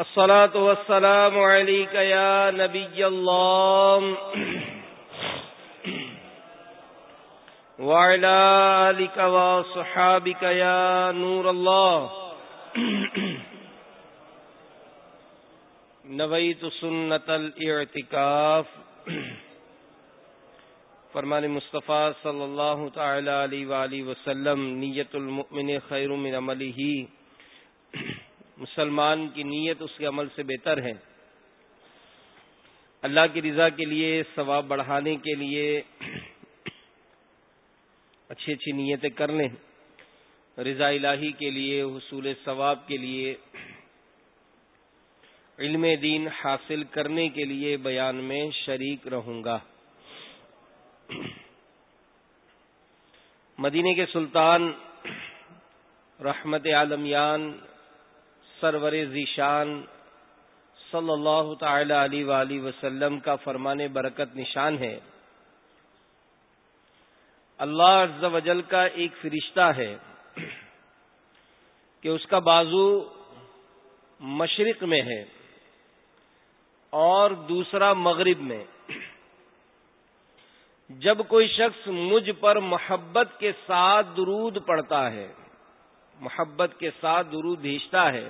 الصلاة والسلام عليك يا نبي الله. وعلى آلك وصحابك يا نور الله. نويت سنة الاعتكاف. فرمان مصطفیٰ صلی اللہ تعالی علیہ وآلہ وسلم، نیت المؤمن خیر من عملی مسلمان کی نیت اس کے عمل سے بہتر ہے۔ اللہ کی رضا کے لیے، ثواب بڑھانے کے لیے اچھی اچھی نیتیں کر لیں۔ رضا الہی کے لیے، حصول ثواب کے لیے، علم دین حاصل کرنے کے لیے بیان میں شریک رہوں گا۔ مدینے کے سلطان رحمت عالمیان سرور ذیشان صلی اللہ تعالی علیہ وآلہ وسلم کا فرمان برکت نشان ہے۔ اللہ عز و جل کا ایک فرشتہ ہے کہ اس کا بازو مشرق میں ہے اور دوسرا مغرب میں۔ جب کوئی شخص مجھ پر محبت کے ساتھ درود پڑتا ہے، محبت کے ساتھ درود بھیجتا ہے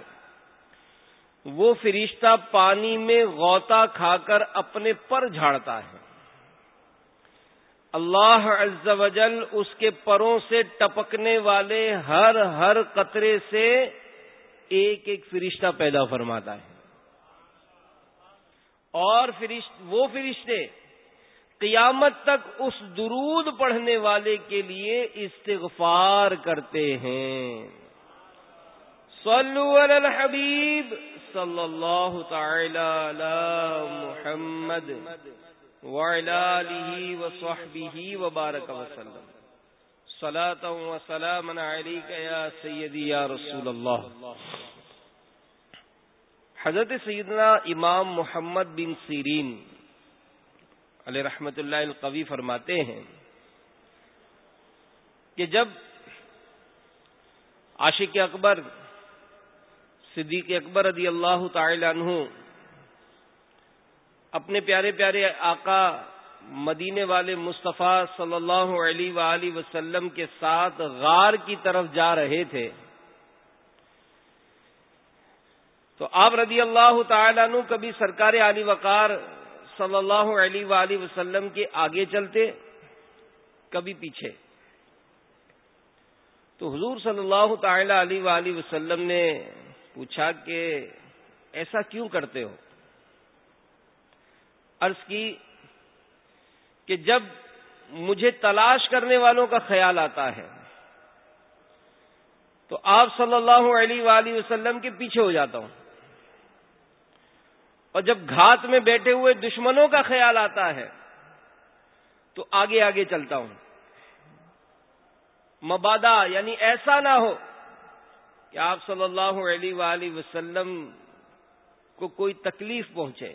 وہ فرشتہ پانی میں غوطہ کھا کر اپنے پر جھاڑتا ہے۔ اللہ عز و جل اس کے پروں سے ٹپکنے والے ہر ہر قطرے سے ایک ایک فرشتہ پیدا فرماتا ہے۔ اور فرشت، وہ فرشتے قیامت تک اس درود پڑھنے والے کے لیے استغفار کرتے ہیں۔ صلو علی الحبیب صلی اللہ تعالی علی محمد وعلی آلہ وصحبہ وبارک وسلم. صلاة و سلاما علیکہ یا سیدی یا رسول اللہ حضرت سیدنا امام محمد بن سیرین علیہ رحمت اللہ القوی فرماتے ہیں کہ جب عاشق اکبر صدیق اکبر رضی اللہ تعالی عنہ، اپنے پیارے پیارے آقا مدینے والے مصطفیٰ صلی اللہ علیہ وآلہ وسلم کے ساتھ غار کی طرف جا رہے تھے۔ تو آپ رضی اللہ تعالیٰ عنہ کبھی سرکار علی وقار صلی اللہ علیہ وآلہ وسلم کے آگے چلتے، کبھی پیچھے۔ تو حضور صلی اللہ تعالی علیہ وآلہ وسلم نے پوچھا کہ ایسا کیوں کرتے ہو؟ عرض کی کہ جب مجھے تلاش کرنے والوں کا خیال آتا ہے، تو آپ صلی اللہ علیہ وآلہ وسلم کے پیچھے ہو جاتا ہوں۔ اور جب گھات میں بیٹھے ہوئے دشمنوں کا خیال آتا ہے، تو آگے آگے چلتا ہوں۔ مبادہ یعنی ایسا نہ ہو کہ آپ صلی اللہ علیہ وآلہ وسلم کو کوئی تکلیف پہنچے۔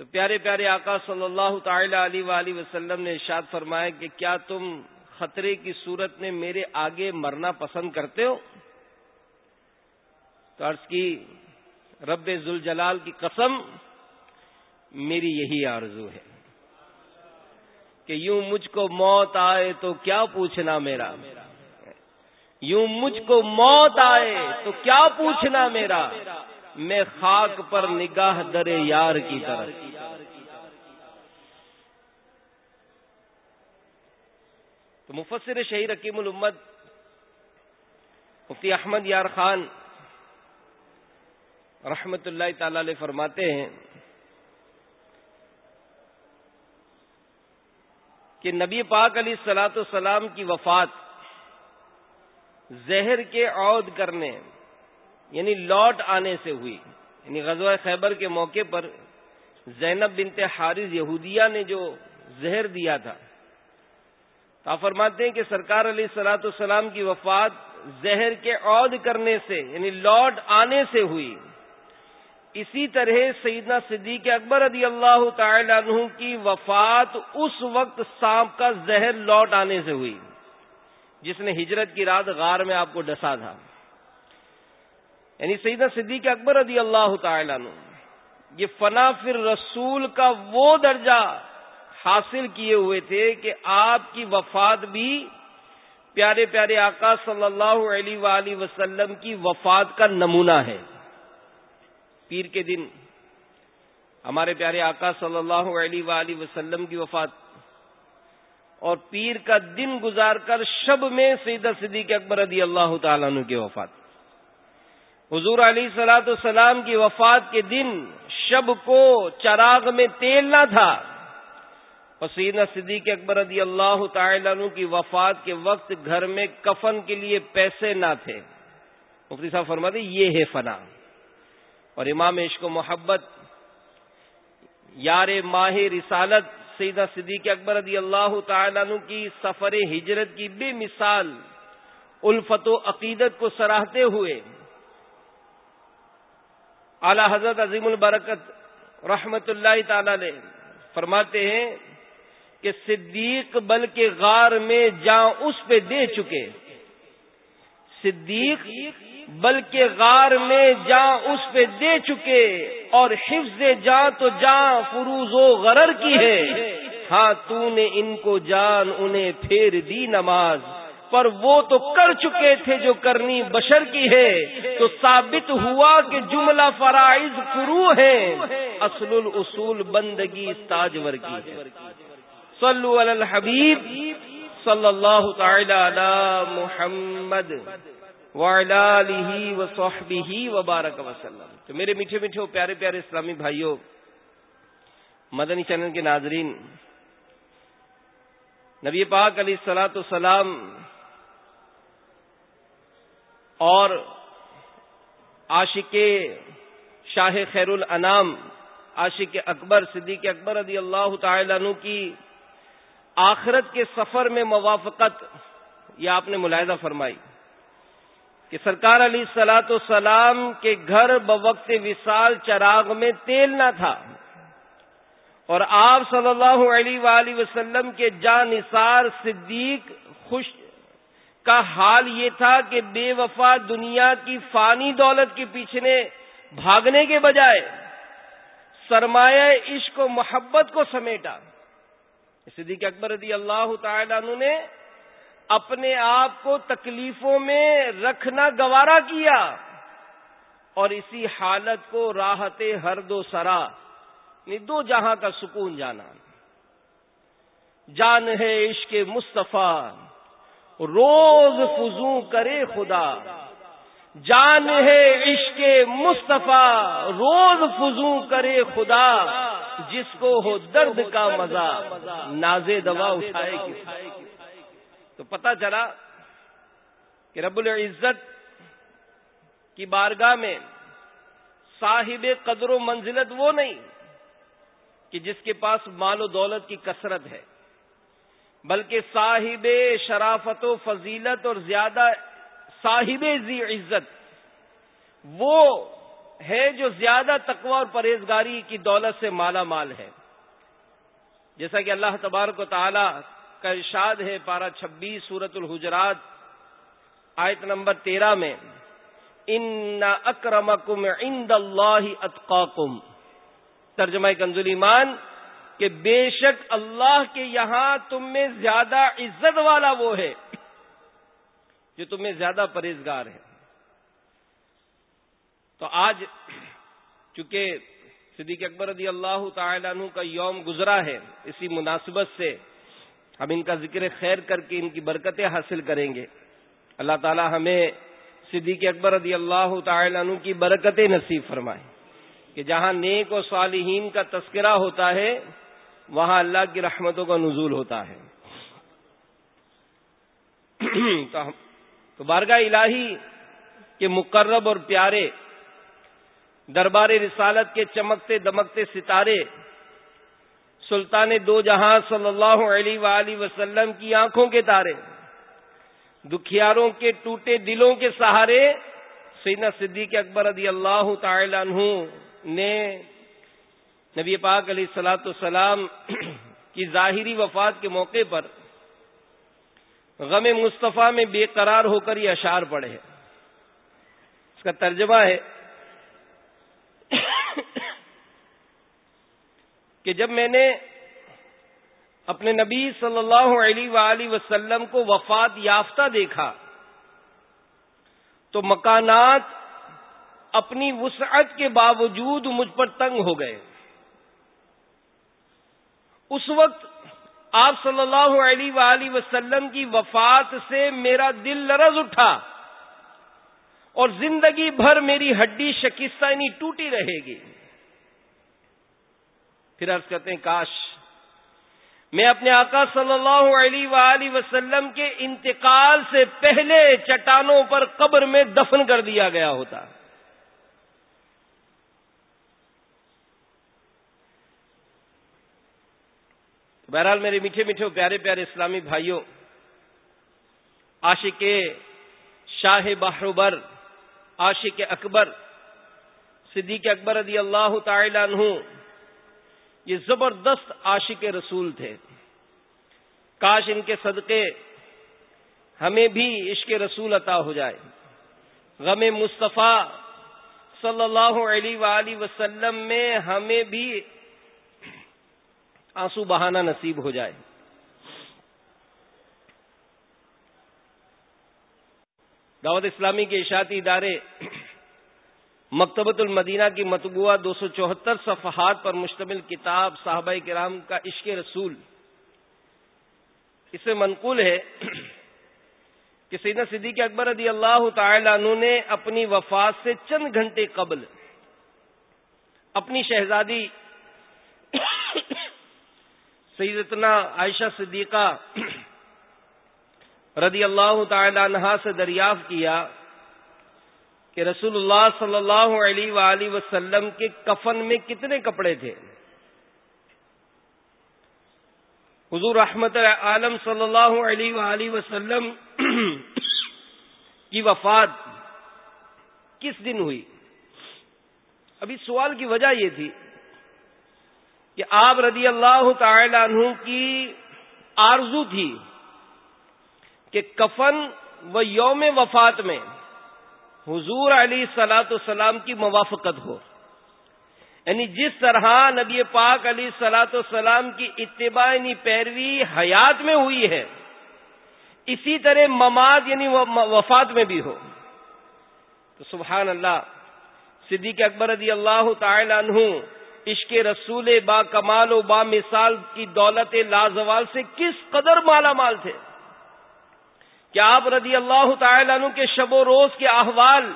تو پیارے پیارے آقا صلی اللہ تعالی علیہ وآلہ وسلم نے ارشاد فرمایا کہ کیا تم خطرے کی صورت میں میرے آگے مرنا پسند کرتے ہو؟ تو عرض کی، رب ذوالجلال کی قسم، میری یہی آرزو ہے کہ یوں مجھ کو موت آئے تو کیا پوچھنا میرا؟ یوں مجھ کو موت آئے تو کیا پوچھنا میرا؟ میں خاک پر نگاہ درے یار کی طرح تو مفسر شہید رکیم الامت مفتی احمد یار خان رحمت اللہ تعالی علیہ فرماتے ہیں کہ نبی پاک علی سلاۃ السلام کی وفات زہر کے عود کرنے یعنی لوٹ آنے سے ہوئی۔ یعنی غزوہ خیبر کے موقع پر زینب بنت حارث یہودیہ نے جو زہر دیا تھا۔ تو فرماتے ہیں کہ سرکار علیہ سلاۃ السلام کی وفات زہر کے عود کرنے سے یعنی لوٹ آنے سے ہوئی۔ اسی طرح سیدنا صدیق اکبر رضی اللہ تعالی عنہ کی وفات اس وقت سانپ کا زہر لوٹ آنے سے ہوئی۔ جس نے ہجرت کی رات غار میں آپ کو ڈسا تھا۔ یعنی سیدہ صدیق اکبر رضی اللہ تعالیٰ عنہ، یہ فنا فر رسول کا وہ درجہ حاصل کیے ہوئے تھے کہ آپ کی وفات بھی پیارے پیارے آقا صلی اللہ علیہ وآلہ وسلم کی وفات کا نمونہ ہے۔ پیر کے دن ہمارے پیارے آقا صلی اللہ علیہ وآلہ وسلم کی وفات اور پیر کا دن گزار کر شب میں سیدہ صدیق اکبر رضی اللہ تعالیٰ عنہ کی وفات۔ حضور علی سلاۃ السلام کی وفات کے دن شب کو چراغ میں تیل نہ تھا۔ پسینہ صدیق اکبر رضی اللہ تعالی عنہ کی وفات کے وقت گھر میں کفن کے لیے پیسے نہ تھے۔ مفتی صاحب فرما دی یہ ہے فنا۔ اور امام عشق و محبت، یار ماہ رسالت سیدہ صدیق اکبر رضی اللہ تعالیٰ عنہ کی سفر ہجرت کی بے مثال الفت و عقیدت کو سراہتے ہوئے اعلی حضرت عظیم البرکت رحمت اللہ تعالی نے فرماتے ہیں کہ صدیق بل کے غار میں جاں اس پہ دے چکے صدیق بل کے غار میں جاں اس پہ دے چکے اور حفظ جاں تو جاں فروز و غرر کی ہے۔ ہاں تو نے ان کو جان، انہیں پھیر دی نماز۔ پر وہ تو کر چکے تھے جو کرنی بشر کی ہے۔ تو ثابت ہوا کہ جملہ فرائض فرو ہے اصل الاصول بندگی تاجور کی ہے۔ صلو علی الحبیب۔ صلی اللہ تعالی علی محمد وصحبہ وبارک وسلم. تو میرے میٹھے میٹھے پیارے پیارے اسلامی بھائیوں، مدنی چینل کے ناظرین، نبی پاک علیہ السلاۃ السلام اور عاشق شاہ خیر الانام عاشق اکبر، صدیق اکبر رضی اللہ تعالی عنہ کی آخرت کے سفر میں موافقت، یہ آپ نے ملاحظہ فرمائی کہ سرکار علی سلاۃ السلام کے گھر بوقت وصال چراغ میں تیل نہ تھا اور آپ صلی اللہ علیہ وآلہ وسلم کے جان نثار صدیق خوش کا حال یہ تھا کہ بے وفا دنیا کی فانی دولت کے پیچھے بھاگنے کے بجائے سرمایہ عشق و محبت کو سمیٹا۔ صدیق اکبر رضی اللہ تعالی عنہ نے اپنے آپ کو تکلیفوں میں رکھنا گوارا کیا اور اسی حالت کو راحت ہر دو سرا یعنی دو جہاں کا سکون جانا۔ جان ہے عشق مصطفیٰ، روز فضو کرے خدا۔ جان ہے عشق مصطفیٰ، روز فضو کرے خدا۔ جس کو ہو درد کا مزہ ناز دوا اٹھائے کس تو پتہ چلا کہ رب العزت کی بارگاہ میں صاحب قدر و منزلت وہ نہیں کہ جس کے پاس مال و دولت کی کثرت ہے، بلکہ صاحب شرافت و فضیلت اور زیادہ صاحب ذی عزت، وہ ہے جو زیادہ تقوی اور پرہیزگاری کی دولت سے مالا مال ہے۔ جیسا کہ اللہ تبارک و تعالی کا ارشاد ہے پارہ چھبیس سورت الحجرات، آیت نمبر تیرہ میں، ان اکرمکم عند اللہ اتقاکم ترجمہ کنزل ایمان کہ بے شک اللہ کے یہاں تم میں زیادہ عزت والا وہ ہے جو تمہیں زیادہ پرہیزگار ہے۔ تو آج چونکہ صدیق اکبر رضی اللہ تعالیٰ عنہ کا یوم گزرا ہے، اسی مناسبت سے ہم ان کا ذکر خیر کر کے ان کی برکتیں حاصل کریں گے۔ اللہ تعالی ہمیں صدیق اکبر رضی اللہ تعالی عنہ کی برکتیں نصیب فرمائے کہ جہاں نیک و صالحین کا تذکرہ ہوتا ہے، وہاں اللہ کی رحمتوں کا نزول ہوتا ہے۔ تو بارگاہ الہی کے مقرب اور پیارے دربار رسالت کے چمکتے دمکتے ستارے سلطان دو جہاں صلی اللہ علیہ وآلہ وسلم کی آنکھوں کے تارے، دکھیاروں کے ٹوٹے دلوں کے سہارے سینا صدیق اکبر رضی اللہ تعالی عنہ نے نبی پاک علیہ السلاۃ السلام کی ظاہری وفات کے موقع پر غم مصطفیٰ میں بے قرار ہو کر یہ اشار پڑے اس کا ترجمہ ہے کہ جب میں نے اپنے نبی صلی اللہ علیہ وآلہ وسلم کو وفات یافتہ دیکھا، تو مکانات اپنی وسعت کے باوجود مجھ پر تنگ ہو گئے۔ اس وقت آپ صلی اللہ علیہ وآلہ وسلم کی وفات سے میرا دل لرز اٹھا اور زندگی بھر میری ہڈی شکستہ یعنی ٹوٹی رہے گی۔ پھر عرض کرتے ہیں، کاش میں اپنے آقا صلی اللہ علیہ وآلہ وسلم کے انتقال سے پہلے چٹانوں پر قبر میں دفن کر دیا گیا ہوتا۔ بہرحال میرے میٹھے میٹھے پیارے پیارے اسلامی بھائیوں عاشق شاہ بحربر عاشق اکبر، صدیق اکبر رضی اللہ تعالی عنہ یہ زبردست عاشق رسول تھے۔ کاش ان کے صدقے ہمیں بھی عشق رسول عطا ہو جائے۔ غم مصطفیٰ صلی اللہ علیہ وآلہ وسلم میں ہمیں بھی آنسو بہانا نصیب ہو جائے۔ دعوت اسلامی کے اشاعتی ادارے مکتبۃ المدینہ کی مطبوعہ دو سو چوہتر صفحات پر مشتمل کتاب صحابہ کرام کا عشق رسول۔ اس سے منقول ہے کہ سیدنا صدیق اکبر رضی اللہ تعالی عنہ نے اپنی وفات سے چند گھنٹے قبل اپنی شہزادی سیدتنا عائشہ صدیقہ رضی اللہ تعالی عنہ سے دریافت کیا۔ کہ رسول اللہ صلی اللہ علیہ وآلہ وسلم کے کفن میں کتنے کپڑے تھے؟ حضور رحمت عالم صلی اللہ علیہ وآلہ وسلم کی وفات کس دن ہوئی؟ ابھی سوال کی وجہ یہ تھی کہ آپ رضی اللہ تعالی عنہ کی آرزو تھی کہ کفن و یوم وفات میں حضور علی سلاۃ السلام کی موافقت ہو۔ یعنی جس طرح نبی پاک علی سلاۃ السلام کی اتباع یعنی پیروی حیات میں ہوئی ہے، اسی طرح مماد یعنی وفات میں بھی ہو۔ تو سبحان اللہ، صدیق اکبر رضی اللہ تعالی عنہ عشق رسول با کمال و با مثال کی دولت لازوال سے کس قدر مالا مال تھے؟ کیا آپ رضی اللہ تعالی عنہ کے شب و روز کے احوال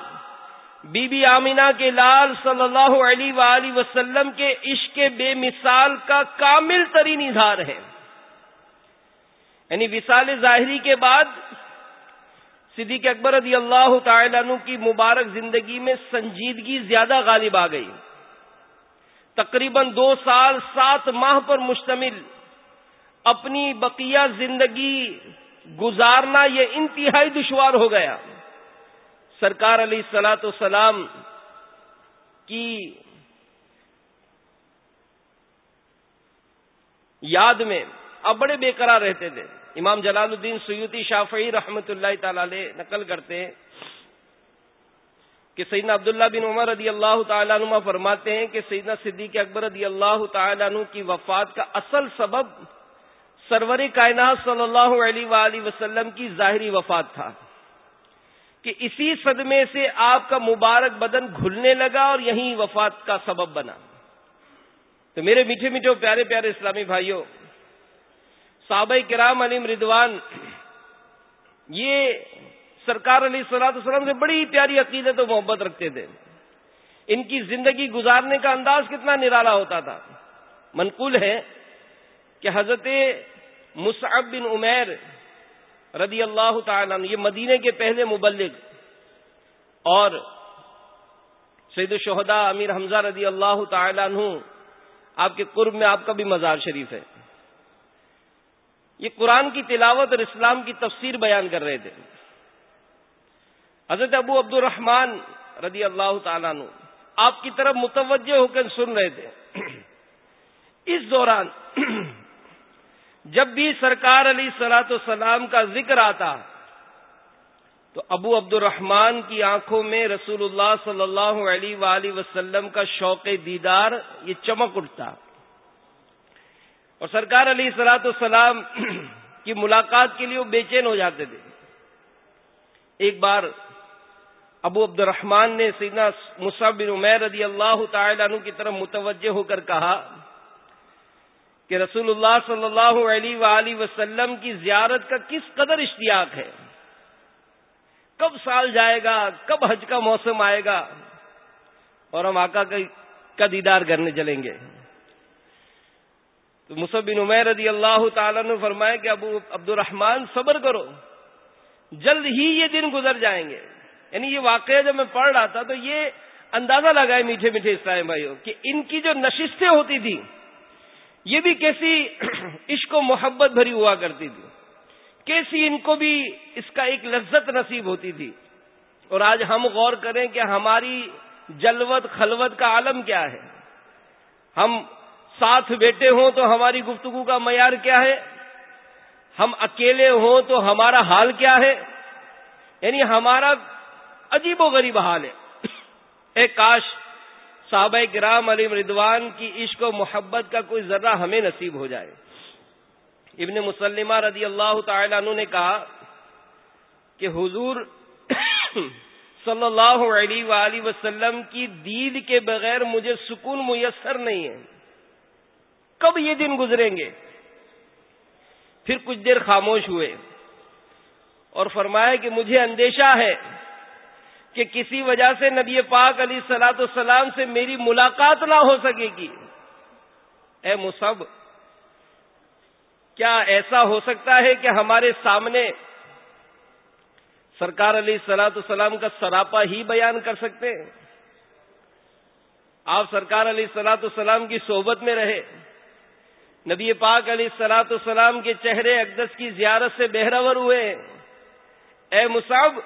بی بی آمینہ کے لال صلی اللہ علیہ وآلہ وسلم کے عشق بے مثال کا کامل ترین اظہار ہے۔ یعنی وصال ظاہری کے بعد صدیق اکبر رضی اللہ تعالی عنہ کی مبارک زندگی میں سنجیدگی زیادہ غالب آ گئی۔ تقریباً دو سال سات ماہ پر مشتمل اپنی بقیہ زندگی گزارنا یہ انتہائی دشوار ہو گیا۔ سرکار علی سلاۃ السلام کی یاد میں اب بڑے بے قرار رہتے تھے۔ امام جلال الدین سیوتی شافعی رحمت اللہ تعالی نقل کرتے ہیں کہ سیدنا عبداللہ بن عمر رضی اللہ تعالیٰ عنہ فرماتے ہیں کہ سیدنا صدیق اکبر رضی اللہ تعالیٰ عنہ کی وفات کا اصل سبب سرور کائنات صلی اللہ علیہ وآلہ وسلم کی ظاہری وفات تھا کہ اسی صدمے سے آپ کا مبارک بدن گھلنے لگا اور یہی وفات کا سبب بنا۔ تو میرے میٹھے میٹھے پیارے پیارے اسلامی بھائیوں، صحابہ کرام علیم ردوان یہ سرکار علی سلاۃ السلام سے بڑی پیاری عقیدت و محبت رکھتے تھے۔ ان کی زندگی گزارنے کا انداز کتنا نرالا ہوتا تھا۔ منقول ہے کہ حضرت مصعب بن عمیر رضی اللہ تعالیٰ یہ مدینے کے پہلے مبلغ اور سید الشہدا امیر حمزہ رضی اللہ تعالیٰ عنہ، آپ کے قرب میں آپ کا بھی مزار شریف ہے۔ یہ قرآن کی تلاوت اور اسلام کی تفسیر بیان کر رہے تھے۔ حضرت ابو عبد الرحمان رضی اللہ تعالیٰ نو آپ کی طرف متوجہ ہو کر سن رہے تھے۔ اس دوران جب بھی سرکار علی سلاۃ السلام کا ذکر آتا تو ابو عبد الرحمان کی آنکھوں میں رسول اللہ صلی اللہ علیہ وآلہ وسلم کا شوق دیدار یہ چمک اٹھتا اور سرکار علی سلاۃ السلام کی ملاقات کے لیے وہ بے چین ہو جاتے تھے۔ ایک بار ابو عبد الرحمان نے سیدنا مصعب بن عمیر رضی اللہ تعالی عنہ کی طرف متوجہ ہو کر کہا کہ رسول اللہ صلی اللہ علیہ وآلہ وسلم کی زیارت کا کس قدر اشتیاق ہے؟ کب سال جائے گا؟ کب حج کا موسم آئے گا؟ اور ہم آقا کا دیدار کرنے چلیں گے۔ تو مصب بن عمیر رضی اللہ تعالیٰ نے فرمایا کہ ابو عبد الرحمان صبر کرو، جلد ہی یہ دن گزر جائیں گے۔ یعنی یہ واقعہ جب میں پڑھ رہا تھا تو یہ اندازہ لگائے میٹھے میٹھے اسلام بھائیوں کہ ان کی جو نشستیں ہوتی تھی یہ بھی کیسی عشق و محبت بھری ہوا کرتی تھی، کیسی ان کو بھی اس کا ایک لذت نصیب ہوتی تھی۔ اور آج ہم غور کریں کہ ہماری جلوت خلوت کا عالم کیا ہے۔ ہم ساتھ بیٹھے ہوں تو ہماری گفتگو کا معیار کیا ہے؟ ہم اکیلے ہوں تو ہمارا حال کیا ہے؟ یعنی ہمارا عجیب و غریب حال ہے۔ اے کاش صحابہ کرام علی مردوان کی عشق و محبت کا کوئی ذرہ ہمیں نصیب ہو جائے۔ ابن مسلمہ رضی اللہ تعالی عنہ نے کہا کہ حضور صلی اللہ علیہ وآلہ وسلم کی دید کے بغیر مجھے سکون میسر نہیں ہے۔ کب یہ دن گزریں گے؟ پھر کچھ دیر خاموش ہوئے اور فرمایا کہ مجھے اندیشہ ہے کہ کسی وجہ سے نبی پاک علی سلاۃ السلام سے میری ملاقات نہ ہو سکے گی۔ اے مصب کیا ایسا ہو سکتا ہے کہ ہمارے سامنے سرکار علی سلاۃ السلام کا سراپا ہی بیان کر سکتے؟ ہیں آپ سرکار علی سلاۃ السلام کی صحبت میں رہے، نبی پاک علی سلاۃ السلام کے چہرے اقدس کی زیارت سے بہرور ہوئے۔ اے مصعب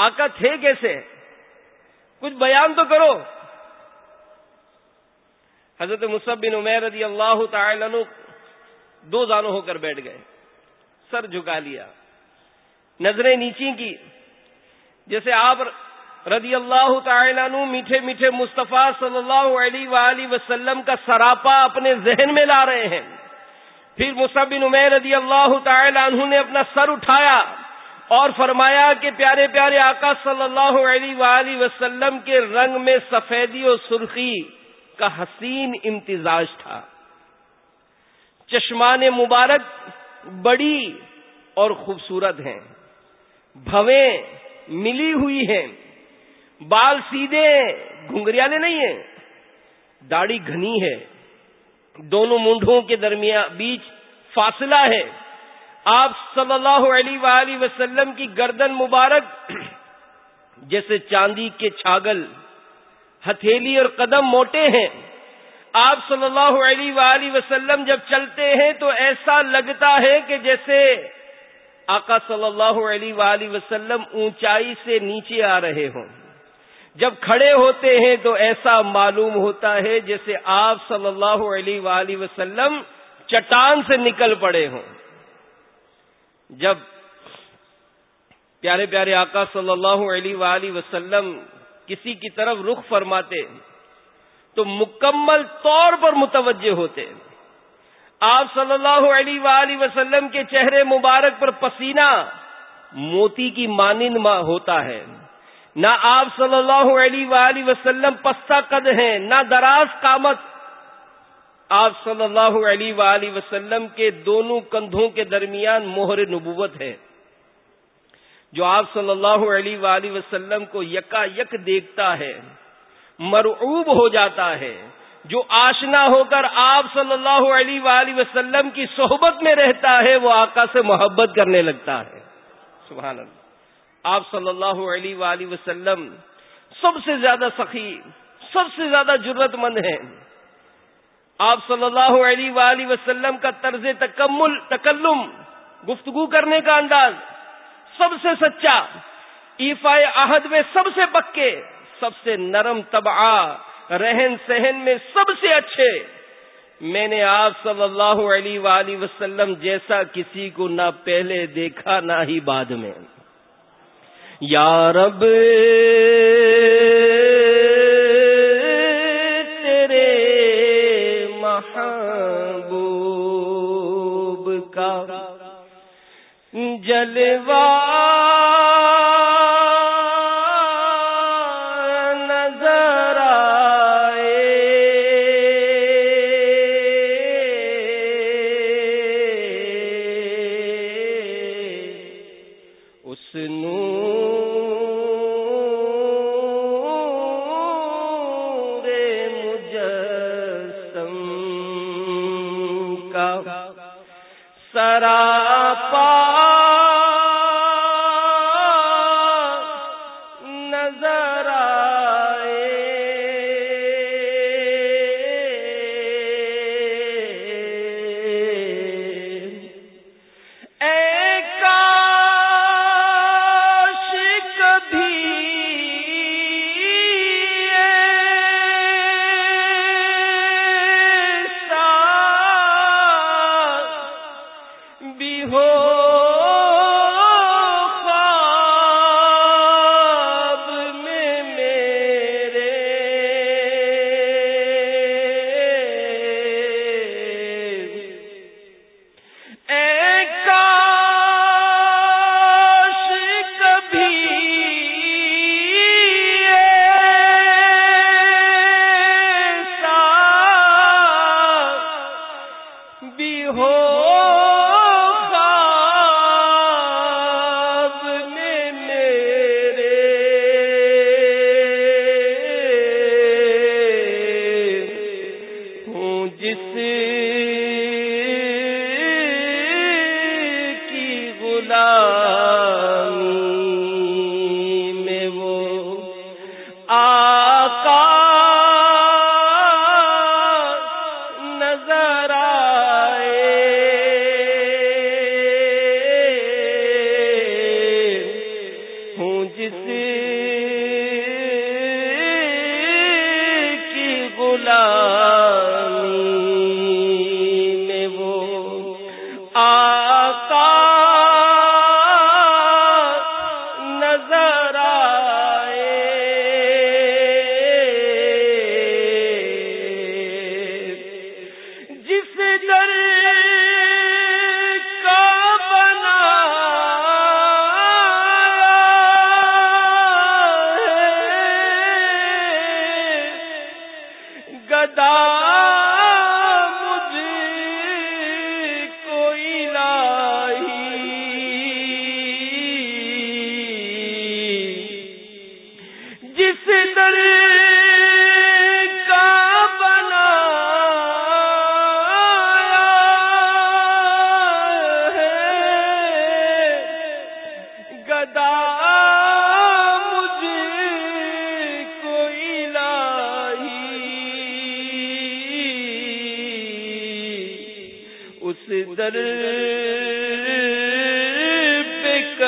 آقا تھے کیسے؟ کچھ بیان تو کرو۔ حضرت مصب بن عمیر رضی اللہ تعالی عنہ دو زانو ہو کر بیٹھ گئے۔ سر جھکا لیا۔ نظریں نیچی کی۔ جیسے آپ رضی اللہ تعالیٰ عنہ میٹھے میٹھے مصطفیٰ صلی اللہ علیہ وآلہ وسلم کا سراپا اپنے ذہن میں لا رہے ہیں۔ پھر بن عمیر رضی اللہ تعالیٰ عنہ نے اپنا سر اٹھایا۔ اور فرمایا کہ پیارے پیارے آقا صلی اللہ علیہ وآلہ وسلم کے رنگ میں سفیدی و سرخی کا حسین امتزاج تھا۔ چشمان مبارک بڑی اور خوبصورت ہیں۔ بھویں ملی ہوئی ہیں۔ بال سیدھے گھنگریالے نہیں ہیں۔ داڑھی گھنی ہے۔ دونوں منڈوں کے درمیان بیچ فاصلہ ہے۔ آپ صلی اللہ علیہ وآلہ وسلم کی گردن مبارک، جیسے چاندی کے چھاگل، ہتھیلی اور قدم موٹے ہیں۔ آپ صلی اللہ علیہ وآلہ وسلم جب چلتے ہیں تو ایسا لگتا ہے کہ جیسے آقا صلی اللہ علیہ وآلہ وسلم اونچائی سے نیچے آ رہے ہوں۔ جب کھڑے ہوتے ہیں تو ایسا معلوم ہوتا ہے جیسے آپ صلی اللہ علیہ وآلہ وسلم چٹان سے نکل پڑے ہوں۔ جب پیارے پیارے آقا صلی اللہ علیہ وآلہ وسلم کسی کی طرف رخ فرماتے تو مکمل طور پر متوجہ ہوتے۔ آپ صلی اللہ علیہ وآلہ وسلم کے چہرے مبارک پر پسینہ موتی کی مانند ہوتا ہے۔ نہ آپ صلی اللہ علیہ وآلہ وسلم پستہ قد ہیں، نہ دراز کامت آپ صلی اللہ علیہ وآلہ وسلم کے دونوں کندھوں کے درمیان مہر نبوت ہے۔ جو آپ صلی اللہ علیہ وآلہ وسلم کو یکا یک دیکھتا ہے، مرعوب ہو جاتا ہے۔ جو آشنا ہو کر آپ صلی اللہ علیہ وآلہ وسلم کی صحبت میں رہتا ہے، وہ آقا سے محبت کرنے لگتا ہے۔ سبحان اللہ۔ آپ صلی اللہ علیہ وآلہ وسلم سب سے زیادہ سخی، سب سے زیادہ ضرورت مند ہیں۔ آپ صلی اللہ علیہ وآلہ وسلم کا طرز تکمل تکلم، گفتگو کرنے کا انداز سب سے سچا ایفا عہد میں سب سے پکے، سب سے نرم تبعا رہن سہن میں سب سے اچھے۔ میں نے آپ صلی اللہ علیہ وآلہ وسلم جیسا کسی کو نہ پہلے دیکھا نہ ہی بعد میں۔ یا رب جلوہ سے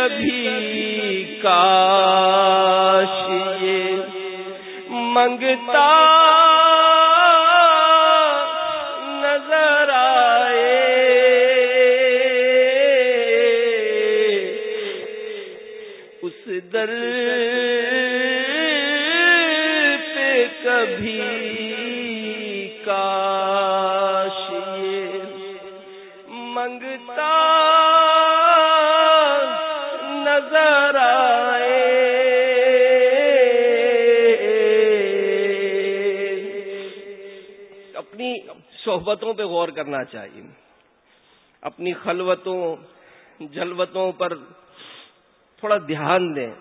کبھی کاش یہ منگتا صحبتوں پہ غور کرنا چاہیے۔ اپنی خلوتوں، جلوتوں پر تھوڑا دھیان دیں۔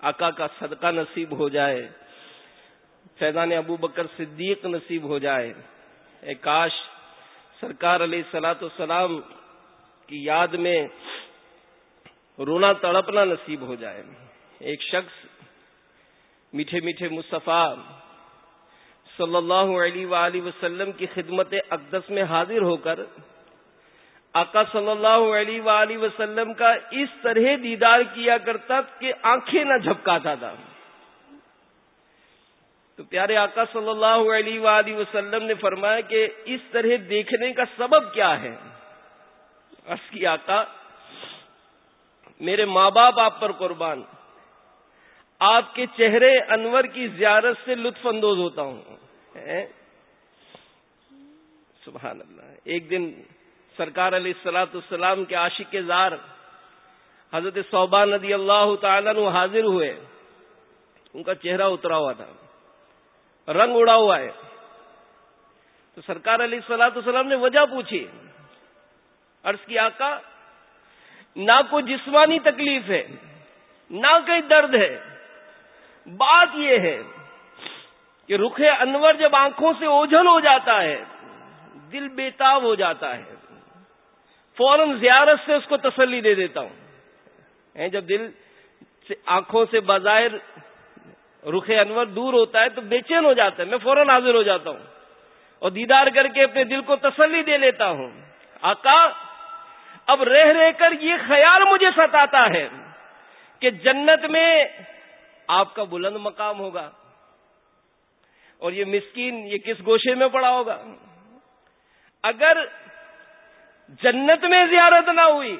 آقا کا صدقہ نصیب ہو جائے۔ فیضان ابو بکر صدیق نصیب ہو جائے۔ اے کاش سرکار علیہ سلاۃ السلام کی یاد میں رونا تڑپنا نصیب ہو جائے۔ ایک شخص میٹھے میٹھے مصطفیٰ صلی اللہ علیہ وآلہ وسلم کی خدمت اقدس میں حاضر ہو کر آقا صلی اللہ علیہ وآلہ وسلم کا اس طرح دیدار کیا کرتا کہ آنکھیں نہ جھپکاتا تھا۔ تو پیارے آقا صلی اللہ علیہ وآلہ وسلم نے فرمایا کہ اس طرح دیکھنے کا سبب کیا ہے؟ کی آقا، میرے ماں باپ آپ پر قربان۔ آپ کے چہرے انور کی زیارت سے لطف اندوز ہوتا ہوں۔ سبحان اللہ۔ ایک دن سرکار علیہ السلاۃ السلام کے عاشق کے زار حضرت صوبہ ندی اللہ تعالیٰ حاضر ہوئے۔ ان کا چہرہ اترا ہوا تھا۔ رنگ اڑا ہوا ہے۔ تو سرکار علیہ السلاۃ السلام نے وجہ پوچھی۔ عرض کی آقا، نہ کوئی جسمانی تکلیف ہے، نہ کوئی درد ہے۔ بات یہ ہے کہ رخ انور جب آنکھوں سے اوجھل ہو جاتا ہے، دل بےتاب ہو جاتا ہے۔ فوراً زیارت سے اس کو تسلی دے دیتا ہوں۔ جب دل سے آنکھوں سے بظاہر رخ انور دور ہوتا ہے تو بے چین ہو جاتا ہے۔ میں فوراً حاضر ہو جاتا ہوں اور دیدار کر کے اپنے دل کو تسلی دے لیتا ہوں۔ آقا، اب رہ رہ کر یہ خیال مجھے ستاتا ہے کہ جنت میں آپ کا بلند مقام ہوگا اور یہ مسکین یہ کس گوشے میں پڑا ہوگا اگر جنت میں زیارت نہ ہوئی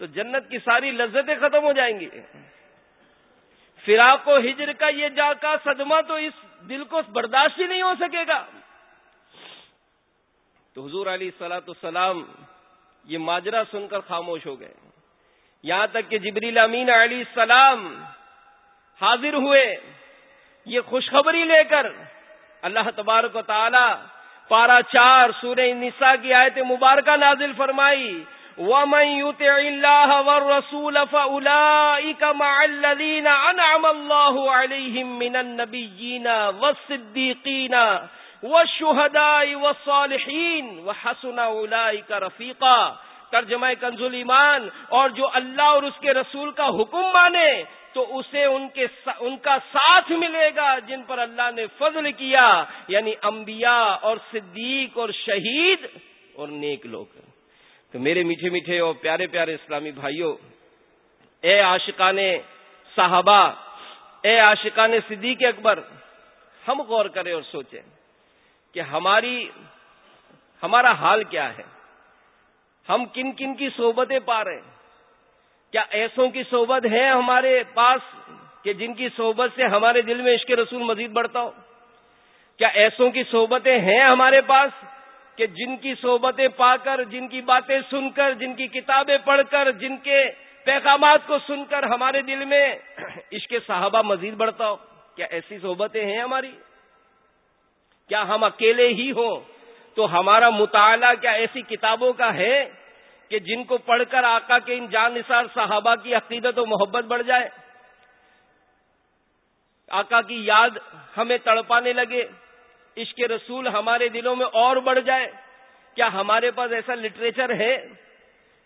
تو جنت کی ساری لذتیں ختم ہو جائیں گی فراق و ہجر کا یہ جا کا صدمہ تو اس دل کو برداشت ہی نہیں ہو سکے گا تو حضور علی سلاۃ السلام یہ ماجرا سن کر خاموش ہو گئے یہاں تک کہ جبریل امین علی السلام حاضر ہوئے، یہ خوشخبری لے کر اللہ تبارک و تعالی پارا چار سورہ نساء کی آیت مبارکہ نازل فرمائی، ومن يطع الله والرسول فأولئك مع الذين أنعم الله عليهم من النبيين والصديقين والشهداء والصالحين وحسن أولئك رفيقا۔ ترجمہ کنزول ایمان اور جو اللہ اور اس کے رسول کا حکم مانے تو اسے ان کے ان کا ساتھ ملے گا جن پر اللہ نے فضل کیا یعنی انبیاء اور صدیق اور شہید اور نیک لوگ تو میرے میٹھے میٹھے اور پیارے پیارے اسلامی بھائیوں، اے عاشقان صحابہ، اے عاشقان صدیق اکبر، ہم غور کریں اور سوچیں کہ ہماری، ہمارا حال کیا ہے؟ ہم کن کن کی صحبتیں پا رہے ہیں؟ کیا ایسوں کی صحبت ہے ہمارے پاس کہ جن کی صحبت سے ہمارے دل میں عشق رسول مزید بڑھتا ہو؟ کیا ایسوں کی صحبتیں ہیں ہمارے پاس کہ جن کی صحبتیں پا کر، جن کی باتیں سن کر، جن کی کتابیں پڑھ کر، جن کے پیغامات کو سن کر ہمارے دل میں عشق صحابہ مزید بڑھتا ہو؟ کیا ایسی صحبتیں ہیں ہماری؟ کیا ہم اکیلے ہی ہوں؟ تو ہمارا مطالعہ کیا ایسی کتابوں کا ہے؟ کہ جن کو پڑھ کر آقا کے ان جان نثار صحابہ کی عقیدت و محبت بڑھ جائے۔ آقا کی یاد ہمیں تڑپانے لگے۔ عشق رسول ہمارے دلوں میں اور بڑھ جائے۔ کیا ہمارے پاس ایسا لٹریچر ہے؟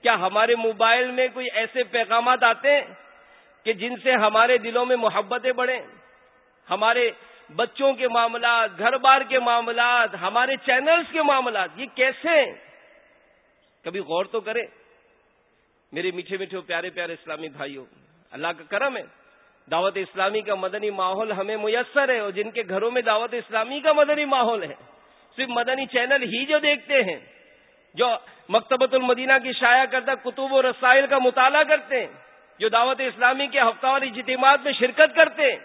کیا ہمارے موبائل میں کوئی ایسے پیغامات آتے ہیں کہ جن سے ہمارے دلوں میں محبتیں بڑھیں؟ ہمارے بچوں کے معاملات، گھر بار کے معاملات، ہمارے چینلز کے معاملات، یہ کیسے ہیں؟ کبھی غور تو کرے۔ میرے میٹھے میٹھے پیارے پیارے اسلامی بھائیوں، اللہ کا کرم ہے، دعوت اسلامی کا مدنی ماحول ہمیں میسر ہے اور جن کے گھروں میں دعوت اسلامی کا مدنی ماحول ہے۔ صرف مدنی چینل ہی جو دیکھتے ہیں، جو مکتبۃ المدینہ کی شائع کردہ کتب و رسائل کا مطالعہ کرتے ہیں، جو دعوت اسلامی کے ہفتہ وار اجتماعات میں شرکت کرتے ہیں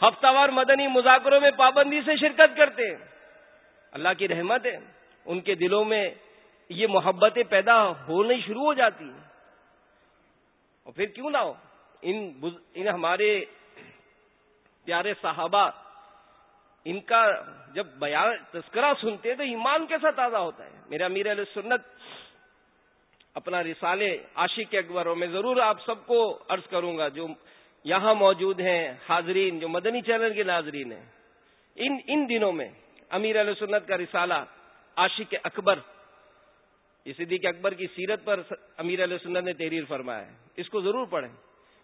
ہفتہ وار مدنی مذاکروں میں پابندی سے شرکت کرتے ہیں۔ اللہ کی رحمت ہے، ان کے دلوں میں یہ محبتیں پیدا ہونے شروع ہو جاتی ہیں۔ اور پھر کیوں نہ ہو؟ ان ان ہمارے پیارے صحابہ، ان کا جب بیان، تذکرہ سنتے ہیں تو ایمان کیسا تازہ ہوتا ہے؟ میرا امیر علیہ سنت، اپنا رسالے عاشق اکبروں میں ضرور آپ سب کو عرض کروں گا، جو یہاں موجود ہیں، حاضرین، جو مدنی چینل کے ناظرین ہیں۔ ان ان دنوں میں امیر علیہ سنت کا رسالہ عاشق اکبر صدیق اکبر کی سیرت پر امیر علیہ سنت نے تحریر فرمایا ہے۔ اس کو ضرور پڑھیں۔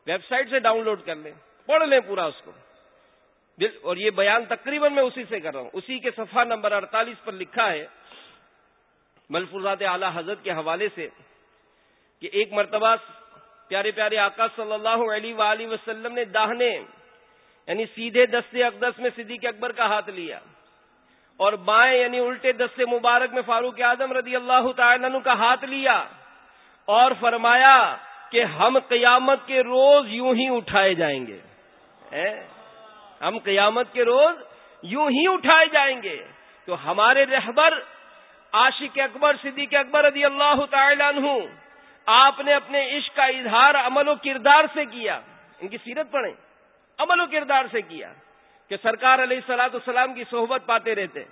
ویب سائٹ سے ڈاؤن لوڈ کر لیں۔ پڑھ لیں پورا اس کو۔ اور یہ بیان تقریباً میں اسی سے کر رہا ہوں۔ اسی کے صفحہ نمبر اڑتالیس پر لکھا ہے، ملفوظات اعلی حضرت کے حوالے سے کہ ایک مرتبہ پیارے پیارے آقا صلی اللہ علیہ وآلہ وسلم نے داہنے یعنی سیدھے دستے اقدس میں صدیق اکبر کا ہاتھ لیا۔ اور بائیں یعنی الٹے دستے مبارک میں فاروق اعظم رضی اللہ تعالیٰ کا ہاتھ لیا اور فرمایا کہ ہم قیامت کے روز یوں ہی اٹھائے جائیں گے۔ ہم قیامت کے روز یوں ہی اٹھائے جائیں گے۔ تو ہمارے رہبر عاشق اکبر، صدیق اکبر رضی اللہ تعالیٰ عنہ، آپ نے اپنے عشق کا اظہار عمل و کردار سے کیا۔ ان کی سیرت پڑھیں۔ عمل و کردار سے کیا۔ کہ سرکار علیہ سلاۃ السلام کی صحبت پاتے رہتے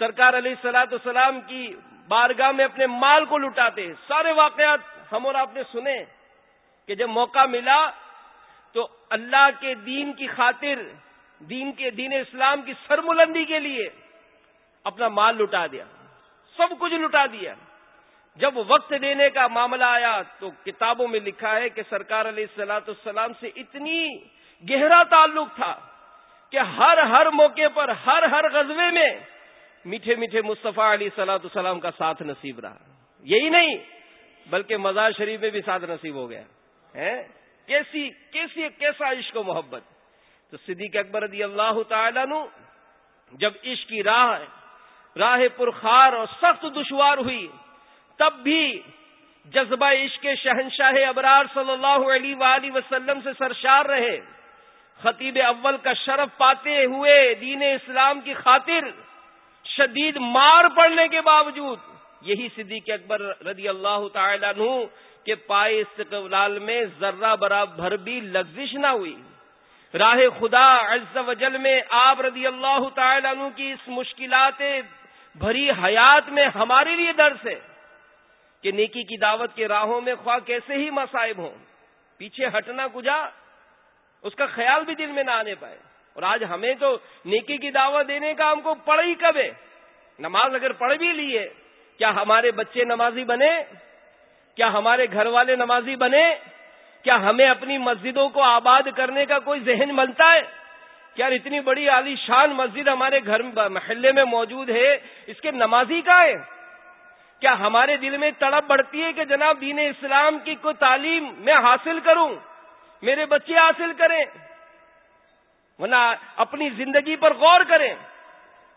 سرکار علیہ سلاۃ السلام کی بارگاہ میں اپنے مال کو لٹاتے سارے واقعات ہم اور آپ نے سنے کہ جب موقع ملا تو اللہ کے دین کی خاطر، دین کے دین اسلام کی سرملندی کے لیے اپنا مال لٹا دیا۔ سب کچھ لٹا دیا۔ جب وقت دینے کا معاملہ آیا تو کتابوں میں لکھا ہے کہ سرکار علیہ السلاۃ السلام سے اتنی گہرا تعلق تھا۔ کہ ہر ہر موقع پر، ہر ہر غزبے میں میٹھے میٹھے مصطفیٰ علی سلاۃ السلام کا ساتھ نصیب رہا۔ یہی نہیں، بلکہ مزار شریف میں بھی ساتھ نصیب ہو گیا۔ کیسی کیسی، کیسا عشق و محبت۔ تو صدیق اکبر رضی اللہ تعالیٰ نو جب عشق کی راہ راہ پرخار اور سخت دشوار ہوئی، تب بھی جذبہ عشق شہنشاہ ابرار صلی اللہ علیہ وآلہ وسلم سے سرشار رہے۔ خطیب اول کا شرف پاتے ہوئے دین اسلام کی خاطر شدید مار پڑنے کے باوجود یہی صدیق اکبر رضی اللہ تعالیٰ عنہ کے پائے استقبال میں ذرہ برابر بھی لغزش نہ ہوئی۔ راہ خدا عز و جل میں آپ رضی اللہ تعالیٰ عنہ کی اس مشکلات بھری حیات میں ہمارے لیے درس ہے کہ نیکی کی دعوت کے راہوں میں خواہ کیسے ہی مصائب ہوں، پیچھے ہٹنا کجا؟ اس کا خیال بھی دل میں نہ آنے پائے۔ اور آج ہمیں تو نیکی کی دعوت دینے کا ہم کو پڑھ ہی کب ہے؟ نماز اگر پڑھ بھی لیے کیا ہمارے بچے نمازی بنے؟ کیا ہمارے گھر والے نمازی بنے؟ کیا ہمیں اپنی مسجدوں کو آباد کرنے کا کوئی ذہن ملتا ہے؟ کیا اتنی بڑی عالی شان مسجد ہمارے گھر محلے میں موجود ہے، اس کے نمازی کا ہے؟ کیا ہمارے دل میں تڑپ بڑھتی ہے کہ جناب دین اسلام کی کوئی تعلیم میں حاصل کروں؟ میرے بچے حاصل کریں۔ ورنہ اپنی زندگی پر غور کریں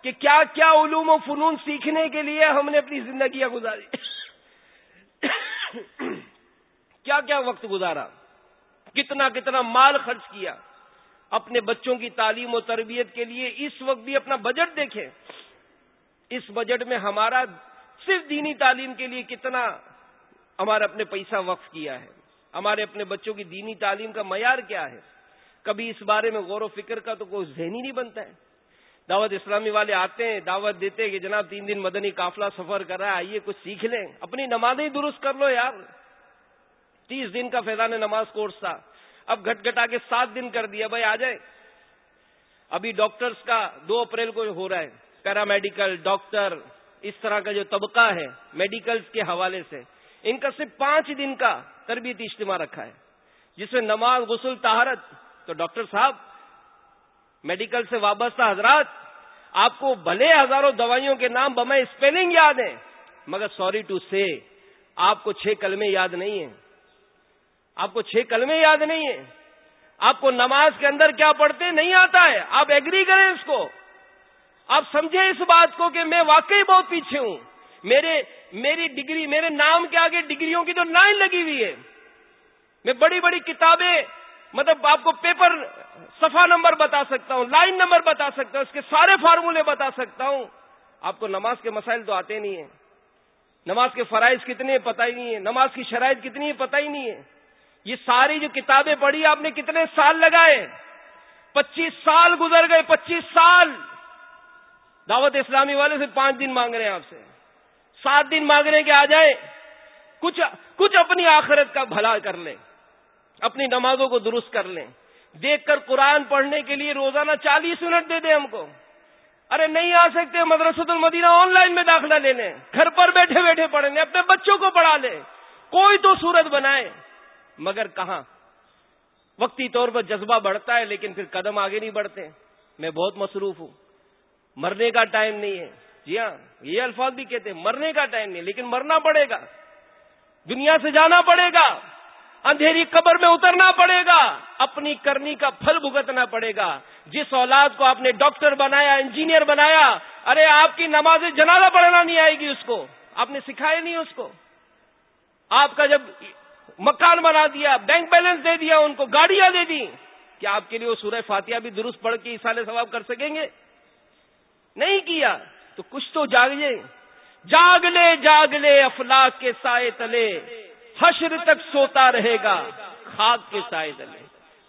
کہ کیا کیا علوم و فنون سیکھنے کے لیے ہم نے اپنی زندگیاں گزاری۔ کیا کیا وقت گزارا۔ کتنا کتنا مال خرچ کیا۔ اپنے بچوں کی تعلیم و تربیت کے لیے اس وقت بھی اپنا بجٹ دیکھیں۔ اس بجٹ میں ہمارا صرف دینی تعلیم کے لیے کتنا ہمارا اپنے پیسہ وقف کیا ہے۔ ہمارے اپنے بچوں کی دینی تعلیم کا معیار کیا ہے؟ کبھی اس بارے میں غور و فکر کا تو کوئی ذہنی نہیں بنتا ہے۔ دعوت اسلامی والے آتے ہیں، دعوت دیتے ہیں کہ جناب تین دن مدنی قافلہ سفر کر رہا ہے، آئیے کچھ سیکھ لیں۔ اپنی نمازیں درست کر لو یار۔ تیس دن کا فیضان نماز کورس تھا۔ اب گھٹ گھٹا کے سات دن کر دیا، بھائی آ جائے۔ ابھی ڈاکٹرز کا دو اپریل کو ہو رہا ہے۔ پیرامیڈیکل ڈاکٹر، اس طرح کا جو طبقہ ہے، میڈیکلز کے حوالے سے۔ ان کا صرف پانچ دن کا تربیتی اجتماع رکھا ہے۔ جس میں نماز، غسل تہارت تو ڈاکٹر صاحب، میڈیکل سے وابستہ حضرات، آپ کو بھلے ہزاروں دوائیوں کے نام بمے اسپیلنگ یاد ہیں، مگر سوری ٹو سے، آپ کو چھ کلمے یاد نہیں ہیں۔ آپ کو چھ کلمے یاد نہیں ہیں۔ آپ کو نماز کے اندر کیا پڑھتے نہیں آتا ہے، آپ ایگری کریں اس کو۔ آپ سمجھیں اس بات کو کہ میں واقعی بہت پیچھے ہوں۔ میرے، میری ڈگری، میرے نام کے آگے ڈگریوں کی تو لائن لگی ہوئی ہے۔ میں بڑی بڑی کتابیں مطلب آپ کو پیپر صفحہ نمبر بتا سکتا ہوں، لائن نمبر بتا سکتا ہوں، اس کے سارے فارمولے بتا سکتا ہوں۔ آپ کو نماز کے مسائل تو آتے نہیں ہیں۔ نماز کے فرائض کتنے پتہ ہی نہیں ہے۔ نماز کی شرائط کتنی پتہ ہی نہیں ہے۔ یہ ساری جو کتابیں پڑھی آپ نے کتنے سال لگائے؟ پچیس سال گزر گئے، پچیس سال۔ دعوت اسلامی والے سے پانچ دن مانگ رہے ہیں آپ سے۔ سات دن مانگ رہے ہیں کہ آ جائیں، کچھ کچھ اپنی آخرت کا بھلا کر لیں، اپنی نمازوں کو درست کر لیں۔ دیکھ کر قرآن پڑھنے کے لیے روزانہ چالیس منٹ دے دیں ہم کو۔ ارے نہیں آ سکتے، مدرسۃ المدینہ آن لائن میں داخلہ لے لیں۔ گھر پر بیٹھے بیٹھے پڑھیں اپنے بچوں کو پڑھا لیں۔ کوئی تو صورت بنائے۔ مگر کہاں؟ وقتی طور پر جذبہ بڑھتا ہے، لیکن پھر قدم آگے نہیں بڑھتے۔ میں بہت مصروف ہوں۔ مرنے کا ٹائم نہیں ہے۔ جی ہاں یہ الفاظ بھی کہتے ہیں، مرنے کا ٹائم نہیں، لیکن مرنا پڑے گا دنیا سے جانا پڑے گا اندھیری قبر میں اترنا پڑے گا اپنی کرنی کا پھل بھگتنا پڑے گا جس اولاد کو آپ نے ڈاکٹر بنایا، انجینئر بنایا، ارے آپ کی نماز جنازہ پڑھنا نہیں آئے گی اس کو۔ آپ نے سکھایا نہیں اس کو۔ آپ کا جب مکان بنا دیا، بینک بیلنس دے دیا، ان کو گاڑیاں دے دی کیا آپ کے لیے وہ سورہ فاتحہ بھی درست پڑھ کے اسال ثواب کر سکیں گے؟ نہیں کیا۔ تو کچھ تو جاگے جاگ لے جاگ لے افلاق کے سائے تلے۔ حشر تک سوتا رہے گا، خاک کے سائے تلے۔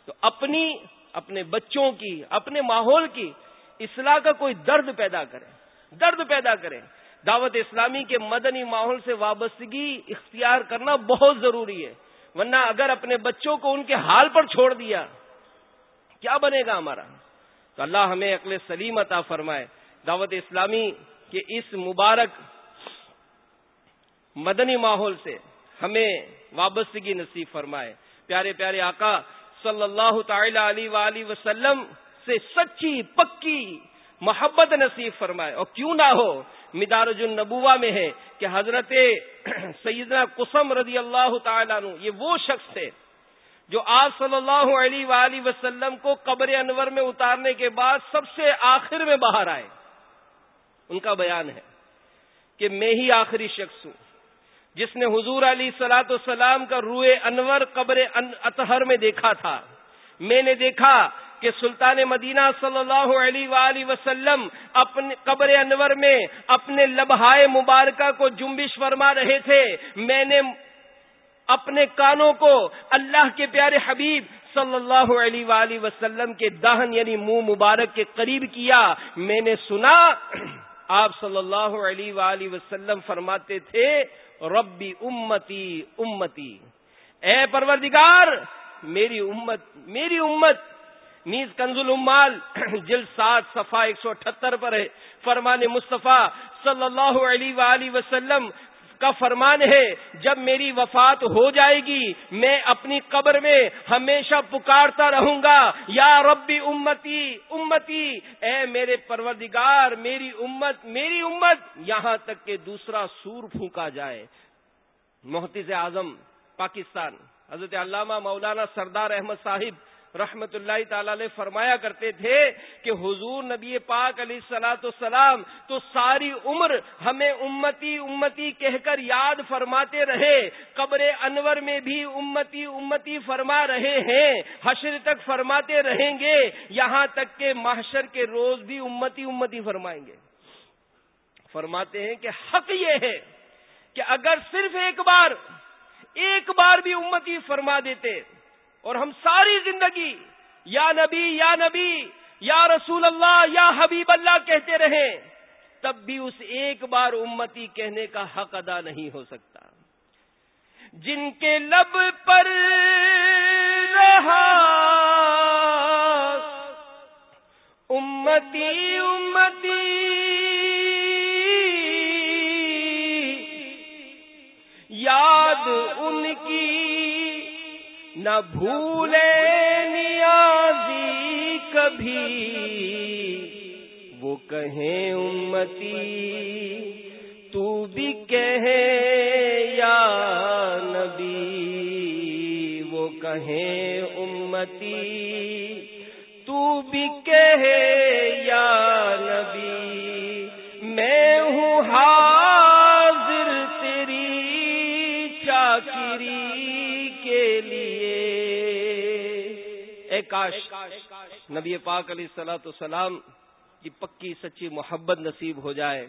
تو اپنی، اپنے بچوں کی، اپنے ماحول کی اصلاح کا کوئی درد پیدا کرے۔ درد پیدا کرے۔ دعوت اسلامی کے مدنی ماحول سے وابستگی اختیار کرنا بہت ضروری ہے۔ ورنہ اگر اپنے بچوں کو ان کے حال پر چھوڑ دیا، کیا بنے گا ہمارا؟ تو اللہ ہمیں عقل سلیم عطا فرمائے۔ دعوت اسلامی کے اس مبارک مدنی ماحول سے ہمیں وابستگی نصیب فرمائے۔ پیارے پیارے آقا، صلی اللہ تعالی علی وسلم سے سچی، پکی محبت نصیب فرمائے۔ اور کیوں نہ ہو مدار النبوا میں ہے کہ حضرت سیدنا قسم رضی اللہ تعالیٰ عنہ، یہ وہ شخص تھے جو آپ صلی اللہ علیہ وآلہ وسلم کو قبر انور میں اتارنے کے بعد سب سے آخر میں باہر آئے۔ ان کا بیان ہے کہ میں ہی آخری شخص ہوں۔ جس نے حضور علی سلاۃ السلام کا روئے انور قبر اطہر میں دیکھا تھا۔ میں نے دیکھا کہ سلطان مدینہ صلی اللہ علیہ وآلہ وسلم اپنے قبر انور میں اپنے لبہائے مبارکہ کو جنبش فرما رہے تھے۔ میں نے اپنے کانوں کو اللہ کے پیارے حبیب صلی اللہ علیہ وآلہ وسلم کے دہن یعنی منہ مبارک کے قریب کیا۔ میں نے سنا آپ صلی اللہ علیہ وآلہ وسلم فرماتے تھے، ربی امتی امتی۔ اے پروردگار، میری امت میری امت نیز کنز المال جل سات صفا ایک سو اٹھہتر پر ہے۔ فرمان مصطفیٰ صلی اللہ علیہ وآلہ وسلم کا فرمان ہے، جب میری وفات ہو جائے گی، میں اپنی قبر میں ہمیشہ پکارتا رہوں گا۔ یا ربی امتی امتی، اے میرے پروردگار، میری امت میری امت۔ یہاں تک کہ دوسرا سور پھونکا جائے۔ محتز اعظم، پاکستان۔ حضرت علامہ مولانا سردار احمد صاحب رحمت اللہ تعالی علیہ فرمایا کرتے تھے کہ حضور نبی پاک علیہ سلاۃ السلام تو ساری عمر ہمیں امتی امتی کہہ کر یاد فرماتے رہے، قبر انور میں بھی امتی امتی فرما رہے ہیں، حشر تک فرماتے رہیں گے، یہاں تک کہ محشر کے روز بھی امتی امتی فرمائیں گے۔ فرماتے ہیں کہ حق یہ ہے کہ اگر صرف ایک بار ایک بار بھی امتی فرما دیتے اور ہم ساری زندگی یا نبی یا نبی، یا رسول اللہ، یا حبیب اللہ کہتے رہیں، تب بھی اس ایک بار امتی کہنے کا حق ادا نہیں ہو سکتا۔ جن کے لب پر رہا، امتی امتی، یاد ان کی نہ بھولے نیازی کبھی۔ وہ کہیں امتی، تو بھی کہے یا نبی۔ وہ کہیں امتی، تو بھی کہے یا نبی۔ میں ہوں حاضر نبی پاک علیہ سلاۃ السلام کی پکی سچی محبت نصیب ہو جائے۔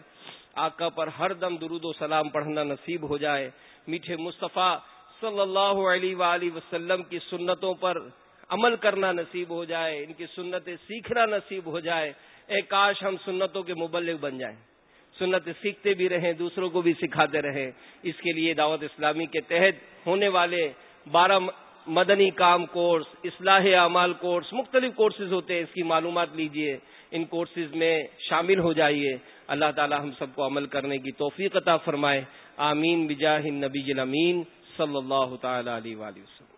آقا پر ہر دم درود و سلام پڑھنا نصیب ہو جائے۔ میٹھے مصطفیٰ صلی اللہ علیہ وآلہ وسلم کی سنتوں پر عمل کرنا نصیب ہو جائے، ان کی سنتیں سیکھنا نصیب ہو جائے۔ اے کاش ہم سنتوں کے مبلغ بن جائیں۔ سنت سیکھتے بھی رہیں، دوسروں کو بھی سکھاتے رہیں۔ اس کے لیے دعوت اسلامی کے تحت ہونے والے بارہ مدنی کام کورس، اصلاح اعمال کورس، مختلف کورسز ہوتے ہیں، اس کی معلومات لیجیے، ان کورسز میں شامل ہو جائیے۔ اللہ تعالی ہم سب کو عمل کرنے کی توفیق عطا فرمائے۔ آمین، بجاہ نبی امین صلی اللہ تعالی علیہ وسلم۔